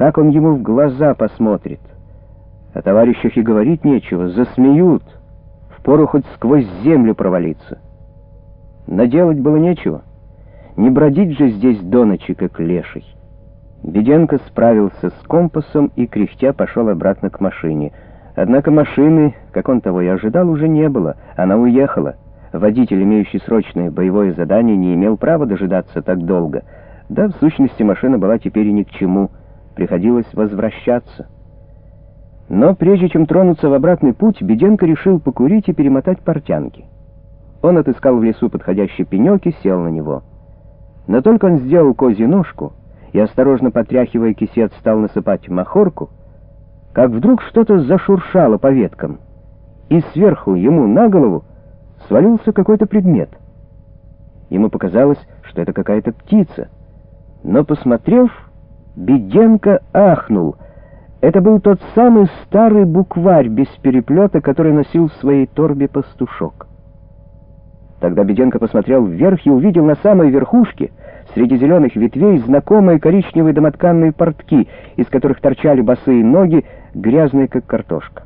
Как он ему в глаза посмотрит? О товарищах и говорить нечего, засмеют. Впору хоть сквозь землю провалиться. Но делать было нечего. Не бродить же здесь до ночи, как леший. Беденко справился с компасом и, кряхтя, пошел обратно к машине. Однако машины, как он того и ожидал, уже не было. Она уехала. Водитель, имеющий срочное боевое задание, не имел права дожидаться так долго. Да, в сущности, машина была теперь и ни к чему. Приходилось возвращаться. Но прежде чем тронуться в обратный путь, Беденко решил покурить и перемотать портянки. Он отыскал в лесу подходящий пенек и сел на него. Но только он сделал козью ножку и, осторожно потряхивая кисет, стал насыпать махорку, как вдруг что-то зашуршало по веткам, и сверху ему на голову свалился какой-то предмет. Ему показалось, что это какая-то птица, но, посмотрев, Беденко ахнул. Это был тот самый старый букварь без переплета, который носил в своей торбе пастушок. Тогда Беденко посмотрел вверх и увидел на самой верхушке, среди зеленых ветвей, знакомые коричневые домотканные портки, из которых торчали босые ноги, грязные, как картошка.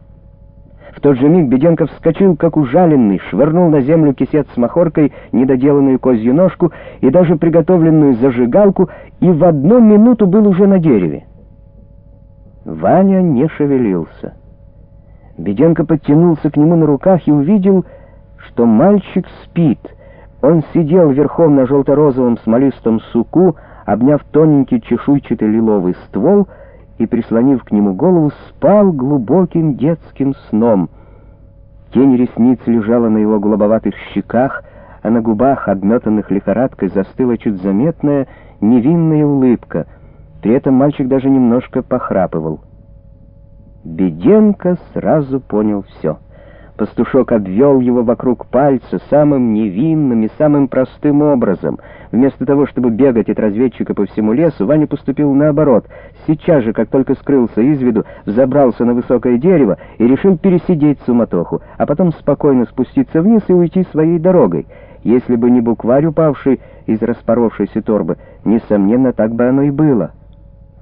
В тот же миг Беденко вскочил, как ужаленный, швырнул на землю кисет с махоркой, недоделанную козью ножку и даже приготовленную зажигалку, и в одну минуту был уже на дереве. Ваня не шевелился. Беденко подтянулся к нему на руках и увидел, что мальчик спит. Он сидел верхом на желто-розовом смолистом суку, обняв тоненький чешуйчатый лиловый ствол — и, прислонив к нему голову, спал глубоким детским сном. Тень ресниц лежала на его голубоватых щеках, а на губах, обметанных лихорадкой, застыла чуть заметная невинная улыбка. При этом мальчик даже немножко похрапывал. Беденко сразу понял все — Пастушок обвел его вокруг пальца самым невинным и самым простым образом. Вместо того, чтобы бегать от разведчика по всему лесу, Ваня поступил наоборот. Сейчас же, как только скрылся из виду, взобрался на высокое дерево и решил пересидеть суматоху, а потом спокойно спуститься вниз и уйти своей дорогой. Если бы не букварь, упавший из распоровшейся торбы, несомненно, так бы оно и было.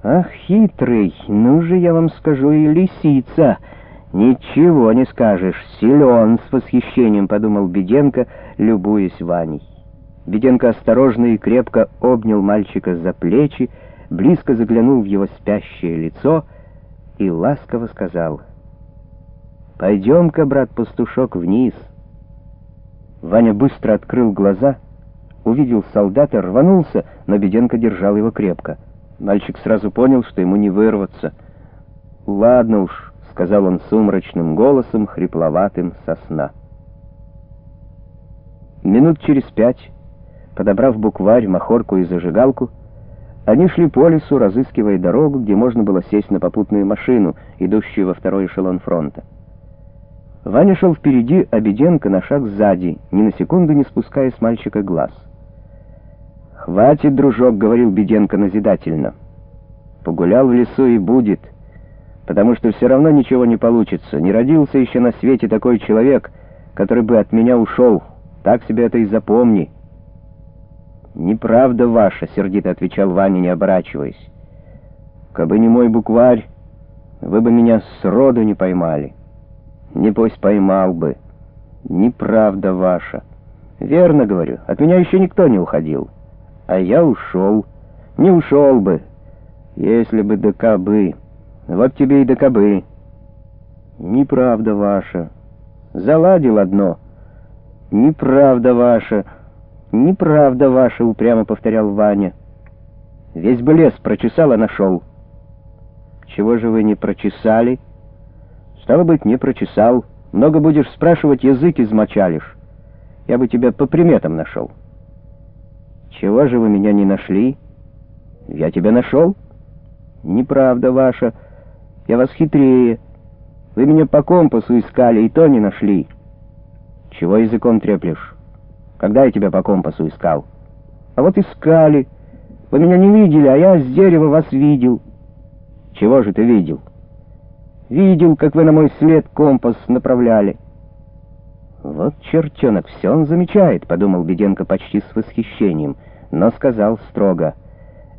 «Ах, хитрый, ну же я вам скажу и лисица!» «Ничего не скажешь, силен!» — с восхищением подумал Беденко, любуясь Ваней. Беденко осторожно и крепко обнял мальчика за плечи, близко заглянул в его спящее лицо и ласково сказал, «Пойдем-ка, брат-пастушок, вниз». Ваня быстро открыл глаза, увидел солдата, рванулся, но Беденко держал его крепко. Мальчик сразу понял, что ему не вырваться. «Ладно уж», — сказал он сумрачным голосом, хрипловатым со сна. Минут через пять, подобрав букварь, махорку и зажигалку, они шли по лесу, разыскивая дорогу, где можно было сесть на попутную машину, идущую во второй эшелон фронта. Ваня шел впереди, а Беденко на шаг сзади, ни на секунду не спуская с мальчика глаз. «Хватит, дружок», — говорил Беденко назидательно. «Погулял в лесу и будет» потому что все равно ничего не получится. Не родился еще на свете такой человек, который бы от меня ушел. Так себе это и запомни». «Неправда ваша», — сердито отвечал Ваня, не оборачиваясь. «Кабы не мой букварь, вы бы меня сроду не поймали. Небось, поймал бы. Неправда ваша. Верно говорю, от меня еще никто не уходил. А я ушел. Не ушел бы, если бы да кабы». Вот тебе и до кобы. Неправда ваша. Заладил одно. Неправда ваша. Неправда ваша, упрямо повторял Ваня. Весь бы лес прочесал, а нашел. Чего же вы не прочесали? Стало быть, не прочесал. Много будешь спрашивать, язык измочалишь. Я бы тебя по приметам нашел. Чего же вы меня не нашли? Я тебя нашел. Неправда ваша. Я вас хитрее. Вы меня по компасу искали, и то не нашли. Чего языком треплешь? Когда я тебя по компасу искал? А вот искали. Вы меня не видели, а я с дерева вас видел. Чего же ты видел? Видел, как вы на мой след компас направляли. Вот чертенок, все он замечает, подумал Беденко почти с восхищением, но сказал строго —